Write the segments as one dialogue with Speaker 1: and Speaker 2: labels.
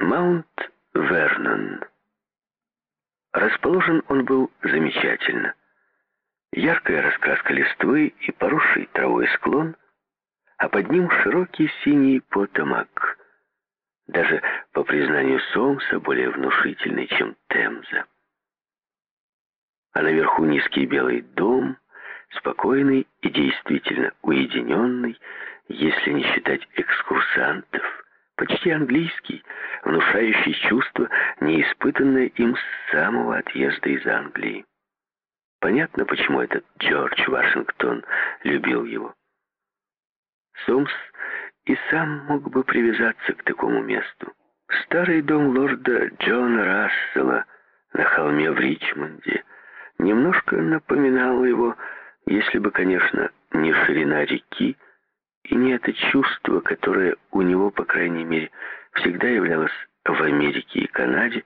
Speaker 1: Маунт Вернон. Расположен он был замечательно. Яркая раскраска листвы и поросший травой склон, а под ним широкий синий потомак, даже по признанию Сомса более внушительный, чем Темза. А наверху низкий белый дом, спокойный и действительно уединенный, если не считать экскурсантов, почти английский, внушающий чувство, неиспытанное им с самого отъезда из Англии. Понятно, почему этот Джордж Вашингтон любил его. Сомс и сам мог бы привязаться к такому месту. Старый дом лорда Джона Рассела на холме в Ричмонде немножко напоминал его, если бы, конечно, не ширина реки и не это чувство, которое у него, по крайней мере, всегда являлось в Америке и Канаде,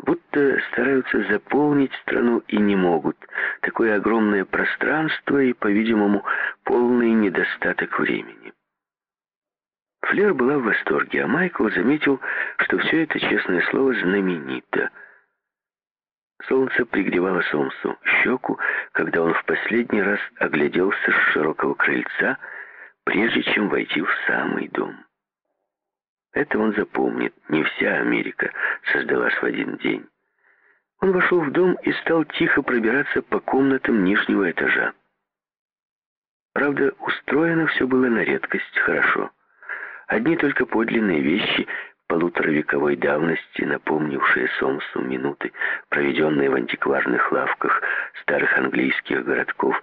Speaker 1: будто стараются заполнить страну и не могут. Такое огромное пространство и, по-видимому, полный недостаток времени. Флер была в восторге, а Майкл заметил, что все это, честное слово, знаменито. Солнце пригревало Сомсу щеку, когда он в последний раз огляделся с широкого крыльца, прежде чем войти в самый дом. Это он запомнит. Не вся Америка создалась в один день. Он вошел в дом и стал тихо пробираться по комнатам нижнего этажа. Правда, устроено все было на редкость хорошо. Одни только подлинные вещи полуторавековой давности, напомнившие Сомсу минуты, проведенные в антикварных лавках старых английских городков.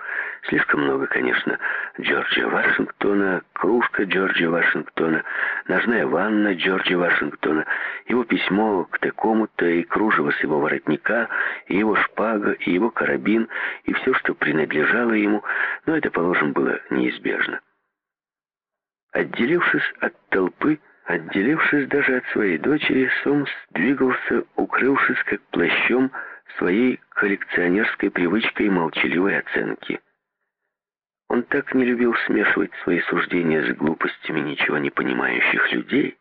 Speaker 1: Слишком много, конечно, Джорджа Вашингтона, кружка Джорджа Вашингтона, ножная ванна Джорджа Вашингтона, его письмо к такому-то и кружево с его воротника, и его шпага, и его карабин, и все, что принадлежало ему, но это, положим, было неизбежно. Отделившись от толпы, Отделившись даже от своей дочери, Сомс двигался, укрывшись как плащом своей коллекционерской привычкой молчаливой оценки. Он так не любил смешивать свои суждения с глупостями ничего не понимающих людей.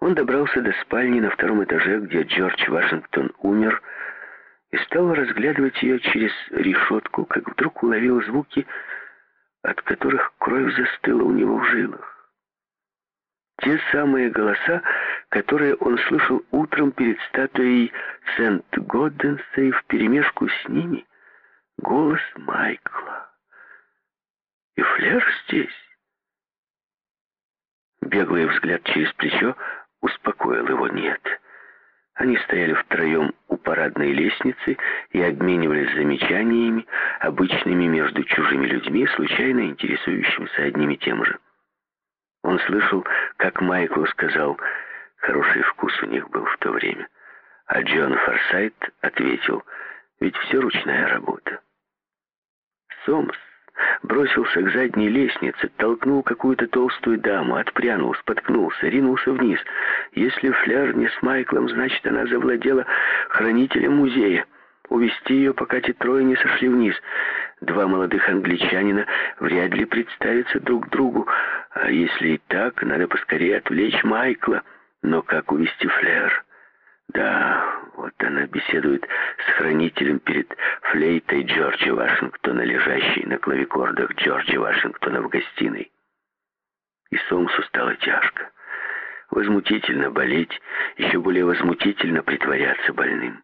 Speaker 1: Он добрался до спальни на втором этаже, где Джордж Вашингтон умер, и стал разглядывать ее через решетку, как вдруг уловил звуки, от которых кровь застыла у него в жилах. Те самые голоса, которые он слышал утром перед статуей Сент-Годденса и вперемешку с ними голос Майкла. И Флер здесь. Беглый взгляд через плечо успокоил его «нет». Они стояли втроем у парадной лестницы и обменивались замечаниями, обычными между чужими людьми, случайно интересующимися одним и тем же. Он слышал, как Майкл сказал, хороший вкус у них был в то время. А Джон Форсайт ответил, ведь все ручная работа. Сомс бросился к задней лестнице, толкнул какую-то толстую даму, отпрянул, споткнулся, ринулся вниз. Если Фляр не с Майклом, значит, она завладела хранителем музея. Увести ее, пока те трое не сошли вниз. Два молодых англичанина вряд ли представятся друг другу, а если и так, надо поскорее отвлечь Майкла. Но как увести Флер? Да, вот она беседует с хранителем перед флейтой Джорджа Вашингтона, лежащей на клавикордах Джорджа Вашингтона в гостиной. И Сомсу стало тяжко. Возмутительно болеть, еще более возмутительно притворяться больным.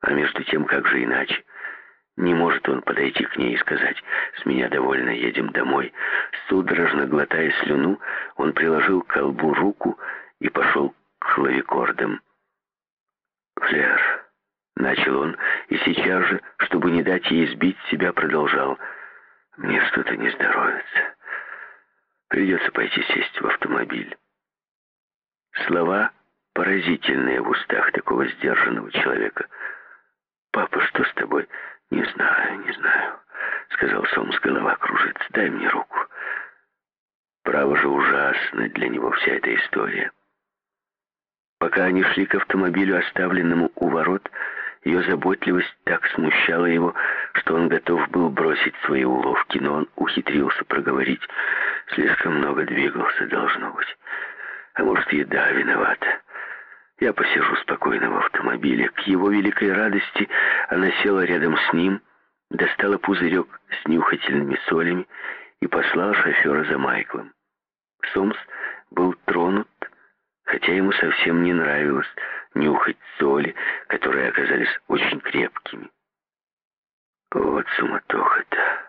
Speaker 1: А между тем, как же иначе? Не может он подойти к ней и сказать «С меня довольно, едем домой». Судорожно глотая слюну, он приложил к колбу руку и пошел к клавикордам. «Флер», — начал он, и сейчас же, чтобы не дать ей сбить себя, продолжал. «Мне что-то не здоровится. Придется пойти сесть в автомобиль». Слова поразительные в устах такого сдержанного человека. «Папа, что с тобой?» «Не знаю, не знаю», — сказал Сомс, голова кружится. «Дай мне руку». Право же ужасно для него вся эта история. Пока они шли к автомобилю, оставленному у ворот, ее заботливость так смущала его, что он готов был бросить свои уловки, но он ухитрился проговорить. Слишком много двигался, должно быть. А может, еда виновата. Я посижу спокойно в автомобиле. К его великой радости она села рядом с ним, достала пузырек с нюхательными солями и послала шофера за Майклом. Сомс был тронут, хотя ему совсем не нравилось нюхать соли, которые оказались очень крепкими. «Вот суматоха-то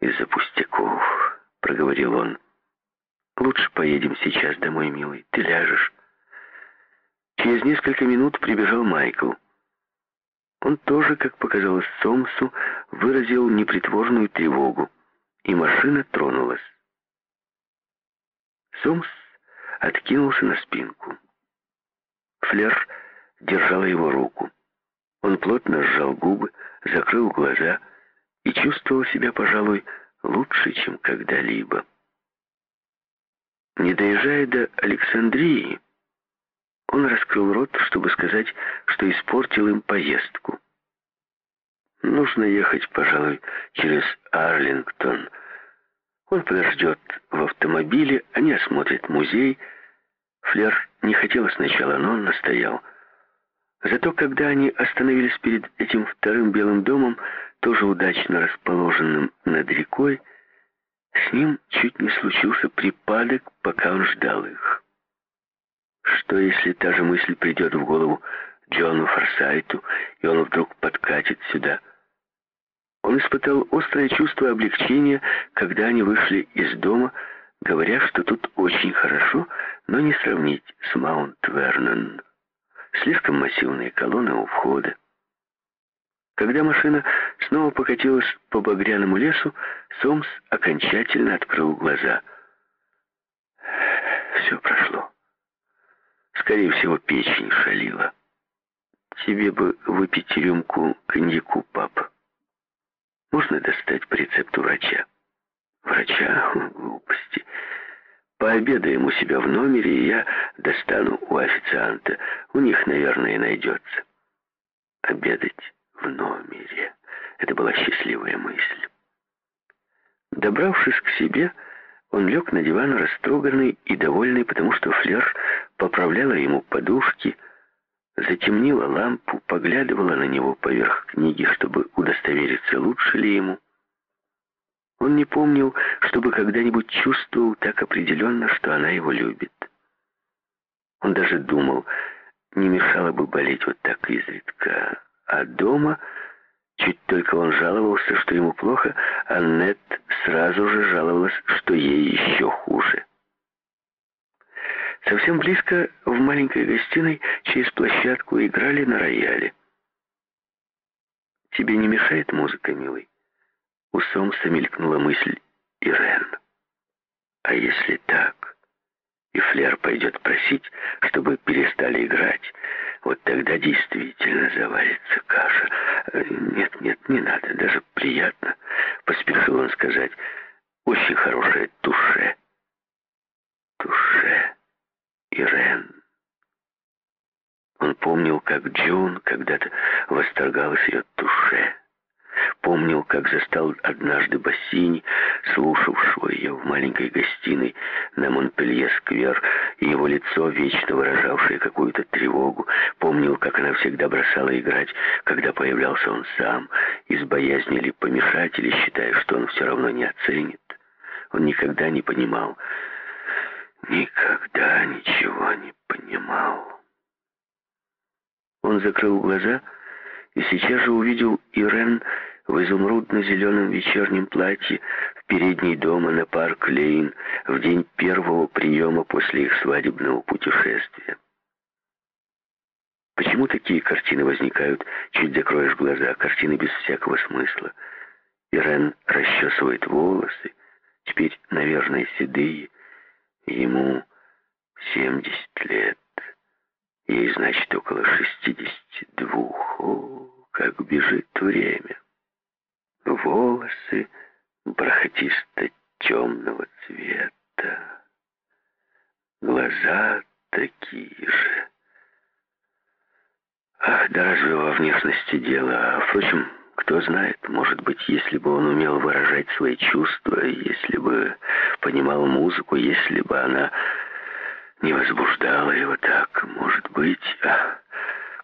Speaker 1: из-за пустяков», — проговорил он. «Лучше поедем сейчас домой, милый, ты ляжешь». Через несколько минут прибежал Майкл. Он тоже, как показалось Сомсу, выразил непритворную тревогу, и машина тронулась. Сомс откинулся на спинку. Флер держала его руку. Он плотно сжал губы, закрыл глаза и чувствовал себя, пожалуй, лучше, чем когда-либо. Не доезжая до Александрии, он раскрыл рот, чтобы сказать, что испортил им поездку. Нужно ехать, пожалуй, через Арлингтон. Он подождет в автомобиле, они осмотрят музей. Флер не хотела сначала, но он настоял. Зато когда они остановились перед этим вторым белым домом, тоже удачно расположенным над рекой, с ним чуть не случился припадок, пока он ждал их. Что, если та же мысль придет в голову Джону Форсайту, и он вдруг подкатит сюда? Он испытал острое чувство облегчения, когда они вышли из дома, говоря, что тут очень хорошо, но не сравнить с Маунт-Вернон. Слишком массивные колонны у входа. Когда машина снова покатилась по багряному лесу, Сомс окончательно открыл глаза. Все прошло. Скорее всего, печень шалила. Тебе бы выпить рюмку коньяку, пап. Можно достать по рецепту врача? Врача? Глупости. Пообедаем у себя в номере, и я достану у официанта. У них, наверное, найдется. Обедать в номере. Это была счастливая мысль. Добравшись к себе, он лег на диван растроганный и довольный, потому что Флер поправляла ему подушки, затемнила лампу, поглядывала на него поверх книги, чтобы удостовериться, лучше ли ему. Он не помнил, чтобы когда-нибудь чувствовал так определенно, что она его любит. Он даже думал, не мешало бы болеть вот так изредка. А дома Чуть только он жаловался, что ему плохо, Аннет сразу же жаловалась, что ей еще хуже. Совсем близко, в маленькой гостиной, через площадку играли на рояле. «Тебе не мешает музыка, милый?» У Сомса мелькнула мысль Ирен. «А если так?» И Флер пойдет просить, чтобы перестали играть. Вот тогда действительно заварится каша. Э, нет, нет, не надо, даже приятно. Поспешил он сказать. Очень хорошее туше. Туше. Ирен. Он помнил, как Джун когда-то восторгалась ее туше. Помнил, как застал однажды Бассини, слушавшего ее в маленькой гостиной на Монпелье-сквер, и его лицо, вечно выражавшее какую-то тревогу. Помнил, как она всегда бросала играть, когда появлялся он сам, из боязни ли помешать, или считая, что он все равно не оценит. Он никогда не понимал, никогда ничего не понимал. Он закрыл глаза и сейчас же увидел Ирен в изумрудно-зеленом вечернем платье в передней дома на парк Лейн в день первого приема после их свадебного путешествия. Почему такие картины возникают, чуть закроешь глаза, картины без всякого смысла? Ирен расчесывает волосы, теперь, наверное, седые, ему 70 лет. Ей, значит, около 62. О, как бежит время волосы бархатисто-темного цвета, глаза такие же. Ах, да разве во внешности дело? А, впрочем, кто знает, может быть, если бы он умел выражать свои чувства, если бы понимал музыку, если бы она... не возбуждало его так. Может быть... А,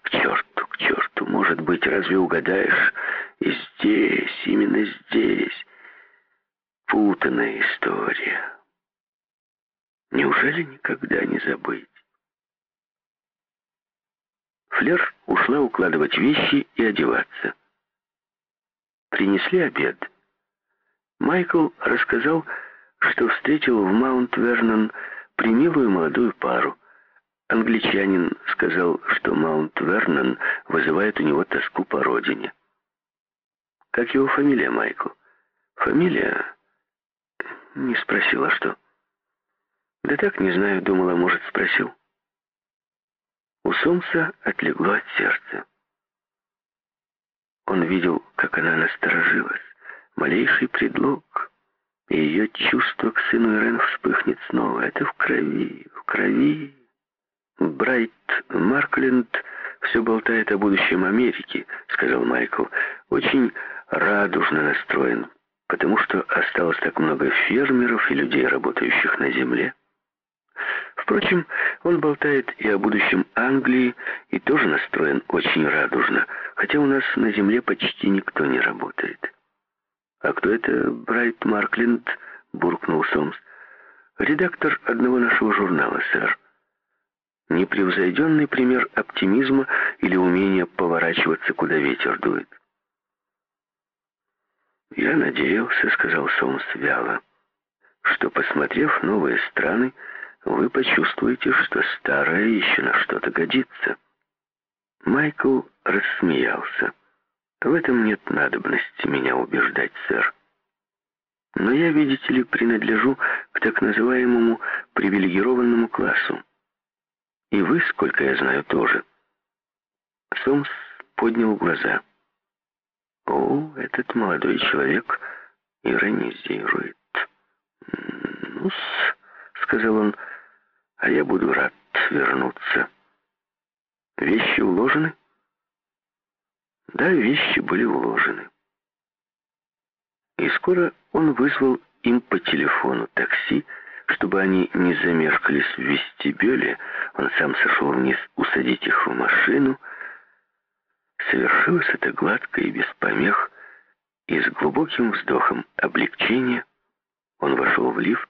Speaker 1: к черту, к черту, может быть, разве угадаешь? И здесь, именно здесь, путанная история. Неужели никогда не забыть? Флер ушла укладывать вещи и одеваться. Принесли обед. Майкл рассказал, что встретил в Маунт-Вернон примилую молодую пару. Англичанин сказал, что Маунт-Вернон вызывает у него тоску по родине. Как его фамилия, Майкл? Фамилия? Не спросила, что? Да так, не знаю, думала, может, спросил. У Сомса отлегло от сердца. Он видел, как она насторожилась. Малейший предлог, и ее чувство к сыну Ирен вспыхнет снова. Это в крови, в крови. Брайт Маркленд все болтает о будущем Америки, сказал Майкл. Очень радужно настроен, потому что осталось так много фермеров и людей, работающих на земле. Впрочем, он болтает и о будущем Англии, и тоже настроен очень радужно, хотя у нас на земле почти никто не работает. «А кто это Брайт Маркленд?» — буркнул Сомс. «Редактор одного нашего журнала, сэр. Непревзойденный пример оптимизма или умения поворачиваться, куда ветер дует». «Я надеялся», — сказал Сомс вяло, — «что, посмотрев новые страны, вы почувствуете, что старое еще на что-то годится». Майкл рассмеялся. «В этом нет надобности меня убеждать, сэр. Но я, видите ли, принадлежу к так называемому привилегированному классу. И вы, сколько я знаю, тоже». Сомс поднял глаза. «О, этот молодой человек иронизирует». «Ну-с», — сказал он, — а я буду рад вернуться. Вещи уложены? Да, вещи были уложены. И скоро он вызвал им по телефону такси, чтобы они не замешкались в вестибюле, он сам сошел вниз усадить их в машину. Совершилось это гладко и без помех, и с глубоким вздохом облегчения он вошел в лифт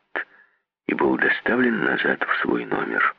Speaker 1: и был доставлен назад в свой номер.